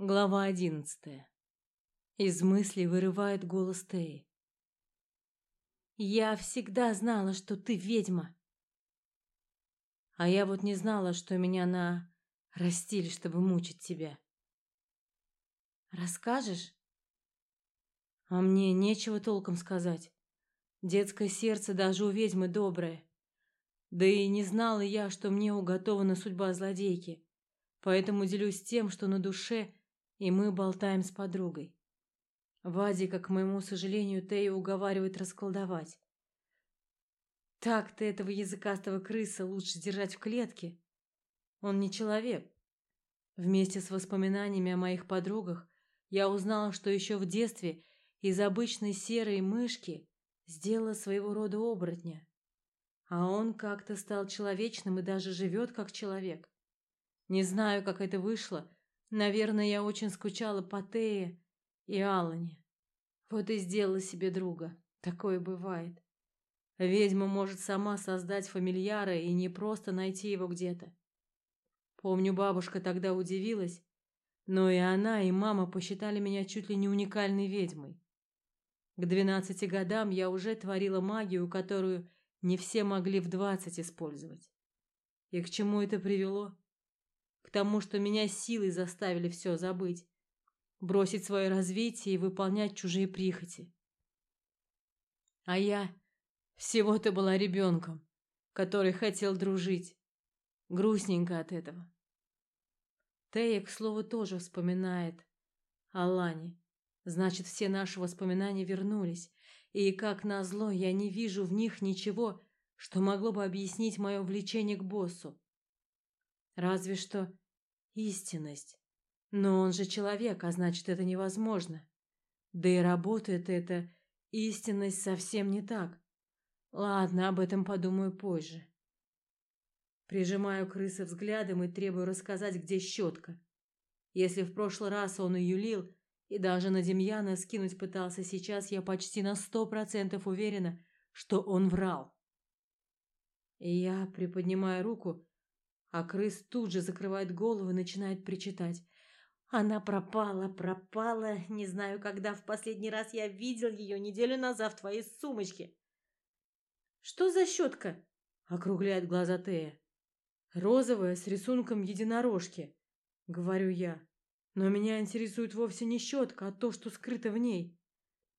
Глава одиннадцатая. Из мыслей вырывает голос Теи. «Я всегда знала, что ты ведьма!» А я вот не знала, что меня на растили, чтобы мучить тебя. Расскажешь? А мне нечего толком сказать. Детское сердце даже у ведьмы доброе. Да и не знала я, что мне уготована судьба злодейки. Поэтому делюсь тем, что на душе и мы болтаем с подругой. Вадика, к моему сожалению, Тея уговаривает расколдовать. Так-то этого языкастого крыса лучше держать в клетке. Он не человек. Вместе с воспоминаниями о моих подругах я узнала, что еще в детстве из обычной серой мышки сделала своего рода оборотня. А он как-то стал человечным и даже живет как человек. Не знаю, как это вышло, Наверное, я очень скучала по Тее и Алане. Вот и сделала себе друга. Такое бывает. Ведьма может сама создать фамильяра и не просто найти его где-то. Помню, бабушка тогда удивилась, но и она, и мама посчитали меня чуть ли не уникальной ведьмой. К двенадцати годам я уже творила магию, которую не все могли в двадцать использовать. И к чему это привело? К тому, что меня силой заставили все забыть, бросить свое развитие и выполнять чужие прихоти. А я всего-то была ребенком, который хотел дружить. Грустненько от этого. Тея, к слову, тоже вспоминает о Лане. Значит, все наши воспоминания вернулись, и, как назло, я не вижу в них ничего, что могло бы объяснить мое влечение к боссу. Разве что истинность. Но он же человек, а значит, это невозможно. Да и работает эта истинность совсем не так. Ладно, об этом подумаю позже. Прижимаю крысы взглядом и требую рассказать, где щетка. Если в прошлый раз он и юлил, и даже на Демьяна скинуть пытался, сейчас я почти на сто процентов уверена, что он врал. И я приподнимаю руку, а крыс тут же закрывает голову и начинает причитать. Она пропала, пропала. Не знаю, когда в последний раз я видел ее неделю назад в твоей сумочке. Что за щетка? Округляет глаза Тея. Розовая с рисунком единорожки, говорю я. Но меня интересует вовсе не щетка, а то, что скрыто в ней.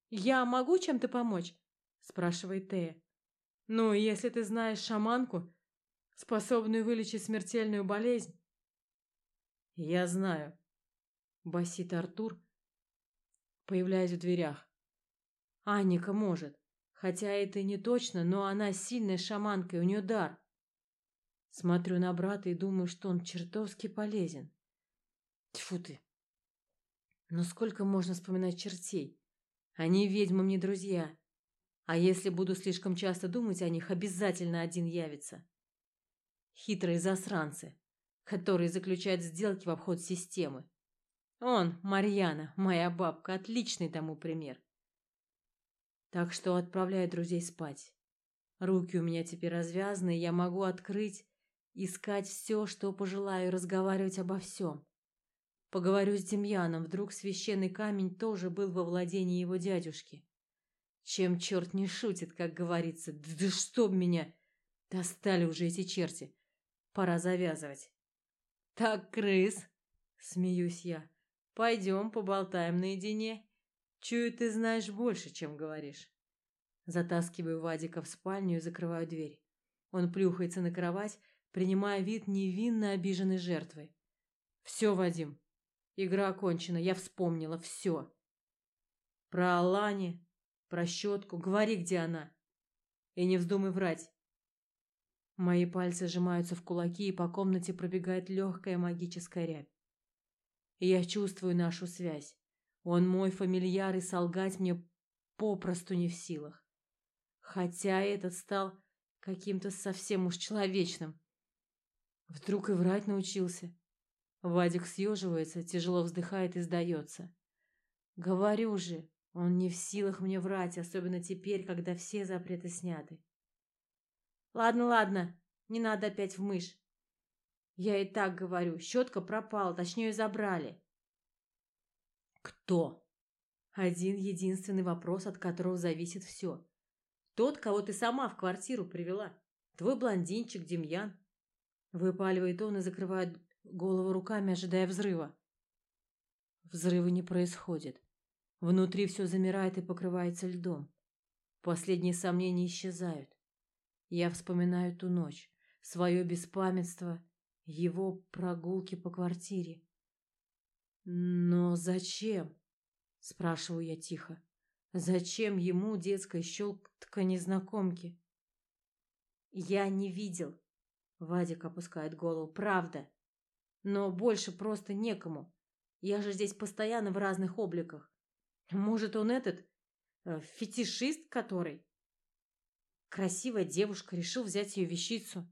Я могу чем-то помочь? спрашивает Тея. Ну, если ты знаешь шаманку, способную вылечить смертельную болезнь? Я знаю, басит Артур, появляясь в дверях. Анника может, хотя это и не точно, но она сильная шаманка, и у нее дар. Смотрю на брата и думаю, что он чертовски полезен. Тьфу ты. Но сколько можно вспоминать чертей? Они ведьмам не друзья. А если буду слишком часто думать о них, обязательно один явится хитрые засранцы, которые заключают сделки в обход системы. Он, Марьяна, моя бабка, отличный тому пример. Так что отправляю друзей спать. Руки у меня теперь развязаны, я могу открыть, искать все, что пожелаю, разговаривать обо всем. Поговорю с Демьяном, вдруг священный камень тоже был во владении его дядюшки. Чем черт не шутит, как говорится. Да чтоб меня! Достали уже эти черти. Пора завязывать. Так, крыс, смеюсь я. Пойдем поболтаем наедине. Чую, ты знаешь больше, чем говоришь. Затаскиваю Вадика в спальню и закрываю дверь. Он плюхается на кровать, принимая вид невинно обиженной жертвы. Все, Вадим. Игра окончена, я вспомнила все. Про Алани, про щетку, говори, где она. И не вздумай врать. Мои пальцы сжимаются в кулаки, и по комнате пробегает легкая магическая рябь. я чувствую нашу связь. Он мой фамильяр, и солгать мне попросту не в силах. Хотя этот стал каким-то совсем уж человечным. Вдруг и врать научился. Вадик съеживается, тяжело вздыхает и сдается. Говорю же, он не в силах мне врать, особенно теперь, когда все запреты сняты. Ладно, ладно, не надо опять в мышь. Я и так говорю, щетка пропала, точнее забрали. Кто? Один единственный вопрос, от которого зависит все. Тот, кого ты сама в квартиру привела. Твой блондинчик Демьян. Выпаливает он и закрывает голову руками, ожидая взрыва. Взрыва не происходит. Внутри все замирает и покрывается льдом. Последние сомнения исчезают. Я вспоминаю ту ночь, свое беспамятство, его прогулки по квартире. Но зачем? спрашиваю я тихо. Зачем ему детская щелка незнакомки? Я не видел. Вадик опускает голову. Правда. Но больше просто некому. Я же здесь постоянно в разных обликах. Может, он этот э, фетишист, который красивая девушка решил взять ее вещицу.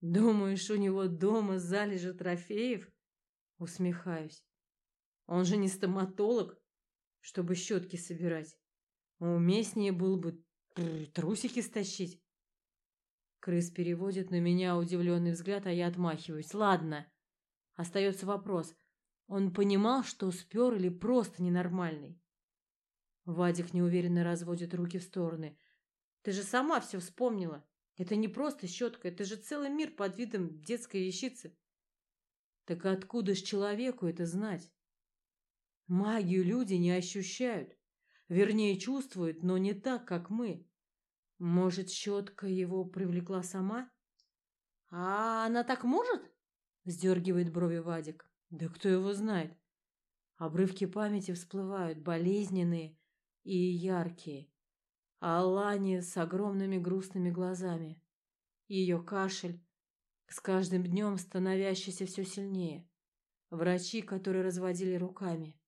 Думаешь, у него дома залежи трофеев? Усмехаюсь. Он же не стоматолог, чтобы щетки собирать. Уместнее было бы трусики стащить. Крыс переводит на меня удивленный взгляд, а я отмахиваюсь. Ладно. Остается вопрос. Он понимал, что спер или просто ненормальный? Вадик неуверенно разводит руки в стороны. Ты же сама все вспомнила. Это не просто щетка, это же целый мир под видом детской вещицы. Так откуда ж человеку это знать? Магию люди не ощущают. Вернее, чувствуют, но не так, как мы. Может, щетка его привлекла сама? А она так может? Сдергивает брови Вадик. Да кто его знает? Обрывки памяти всплывают, болезненные и яркие. Алани с огромными грустными глазами. Ее кашель, с каждым днем становящийся все сильнее. Врачи, которые разводили руками.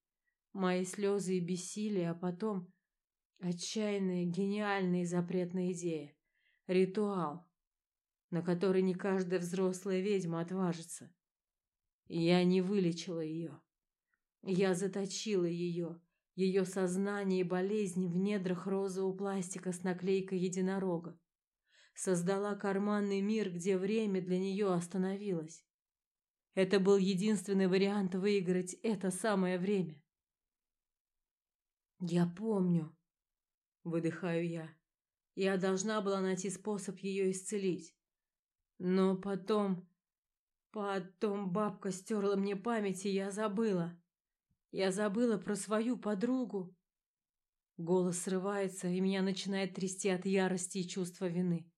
Мои слезы и бессилие, а потом отчаянная, гениальная и запретная идея. Ритуал, на который не каждая взрослая ведьма отважится. Я не вылечила ее. Я заточила ее, ее сознание и болезни в недрах розового пластика с наклейкой единорога. Создала карманный мир, где время для нее остановилось. Это был единственный вариант выиграть это самое время. Я помню, выдыхаю я. Я должна была найти способ ее исцелить. Но потом Потом бабка стерла мне память, и я забыла. Я забыла про свою подругу. Голос срывается, и меня начинает трясти от ярости и чувства вины.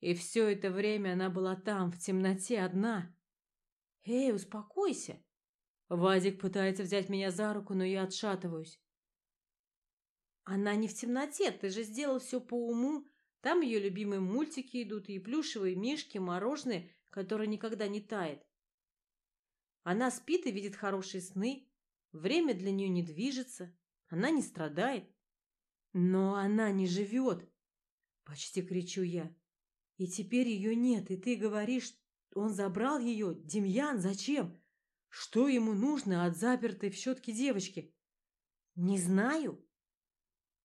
И все это время она была там, в темноте, одна. Эй, успокойся. Вадик пытается взять меня за руку, но я отшатываюсь. Она не в темноте, ты же сделал все по уму. Там ее любимые мультики идут, и плюшевые мишки, мороженое, который никогда не тает. Она спит и видит хорошие сны, время для нее не движется, она не страдает. Но она не живет, почти кричу я. И теперь ее нет, и ты говоришь, он забрал ее? Демьян, зачем? Что ему нужно от запертой в щетке девочки? Не знаю.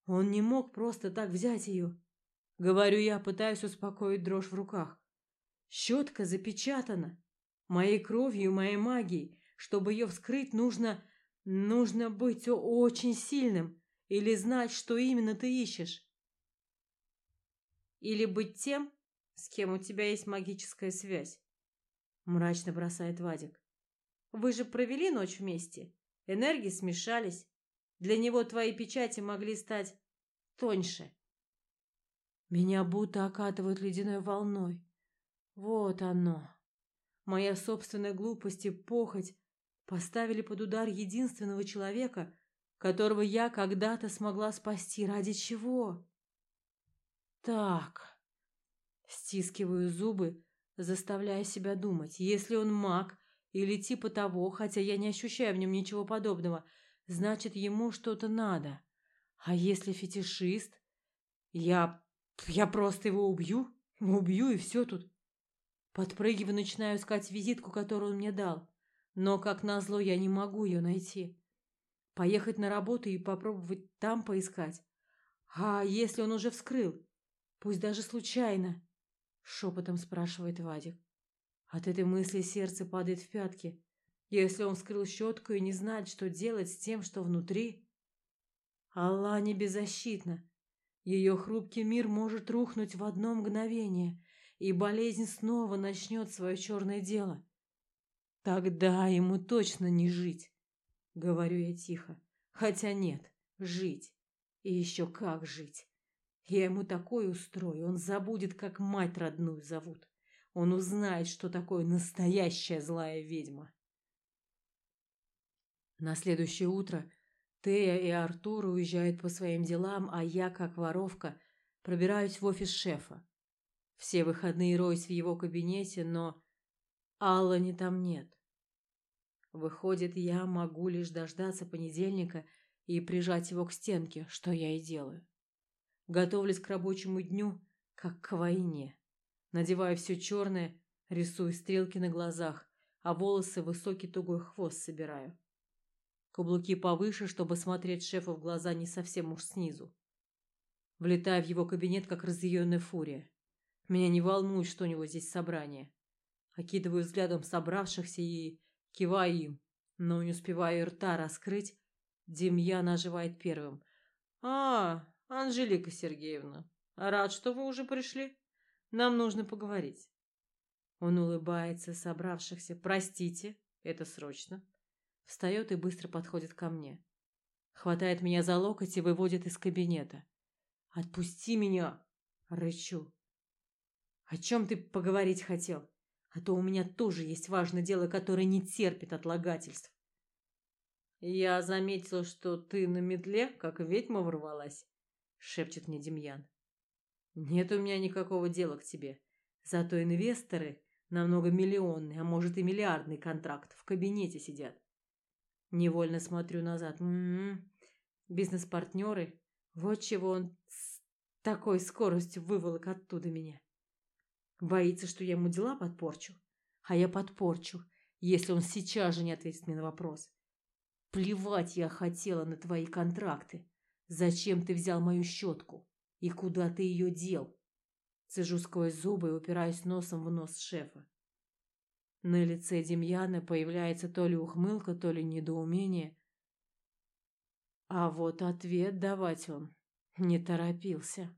Он не мог просто так взять ее. Говорю я, пытаюсь успокоить дрожь в руках. Щетка запечатана. Моей кровью, моей магией. Чтобы ее вскрыть, нужно... Нужно быть очень сильным. Или знать, что именно ты ищешь. Или быть тем, с кем у тебя есть магическая связь. Мрачно бросает Вадик. Вы же провели ночь вместе. Энергии смешались. Для него твои печати могли стать тоньше. Меня будто окатывают ледяной волной. Вот оно. Моя собственная глупость и похоть поставили под удар единственного человека, которого я когда-то смогла спасти. Ради чего? Так. Стискиваю зубы, заставляя себя думать. Если он маг или типа того, хотя я не ощущаю в нем ничего подобного, значит, ему что-то надо. А если фетишист? Я... я просто его убью. Убью и все тут. Подпрыгиваю, начинаю искать визитку, которую он мне дал. Но, как назло, я не могу ее найти. Поехать на работу и попробовать там поискать. А если он уже вскрыл? Пусть даже случайно. Шепотом спрашивает Вадик. От этой мысли сердце падает в пятки. Если он вскрыл щетку и не знает, что делать с тем, что внутри... Алла не беззащитна. Ее хрупкий мир может рухнуть в одно мгновение, и болезнь снова начнет свое черное дело. Тогда ему точно не жить, говорю я тихо. Хотя нет, жить. И еще как жить. Я ему такое устрою, он забудет, как мать родную зовут. Он узнает, что такое настоящая злая ведьма. На следующее утро Тея и Артур уезжают по своим делам, а я, как воровка, пробираюсь в офис шефа. Все выходные роюсь в его кабинете, но Аллани там нет. Выходит, я могу лишь дождаться понедельника и прижать его к стенке, что я и делаю. Готовлюсь к рабочему дню, как к войне. Надеваю все черное, рисую стрелки на глазах, а волосы высокий тугой хвост собираю. Каблуки повыше, чтобы смотреть шефу в глаза не совсем уж снизу. Влетаю в его кабинет, как разъяренная фурия. Меня не волнует, что у него здесь собрание. Окидываю взглядом собравшихся и киваю им, но не успеваю рта раскрыть. Демьян оживает первым. «А, Анжелика Сергеевна, рад, что вы уже пришли. Нам нужно поговорить». Он улыбается собравшихся. «Простите, это срочно». Встает и быстро подходит ко мне. Хватает меня за локоть и выводит из кабинета. «Отпусти меня!» — рычу. «О чем ты поговорить хотел? А то у меня тоже есть важное дело, которое не терпит отлагательств». «Я заметил, что ты на метле, как ведьма ворвалась», — шепчет мне Демьян. «Нет у меня никакого дела к тебе. Зато инвесторы на многомиллионный, а может и миллиардный контракт в кабинете сидят. Невольно смотрю назад. М-м-м. Бизнес-партнеры. Вот чего он с такой скоростью выволок оттуда меня. Боится, что я ему дела подпорчу. А я подпорчу, если он сейчас же не ответит мне на вопрос. Плевать я хотела на твои контракты. Зачем ты взял мою щетку? И куда ты ее дел? Цежу сквозь зубы и упираюсь носом в нос шефа. На лице Демьяна появляется то ли ухмылка, то ли недоумение. А вот ответ давать он не торопился.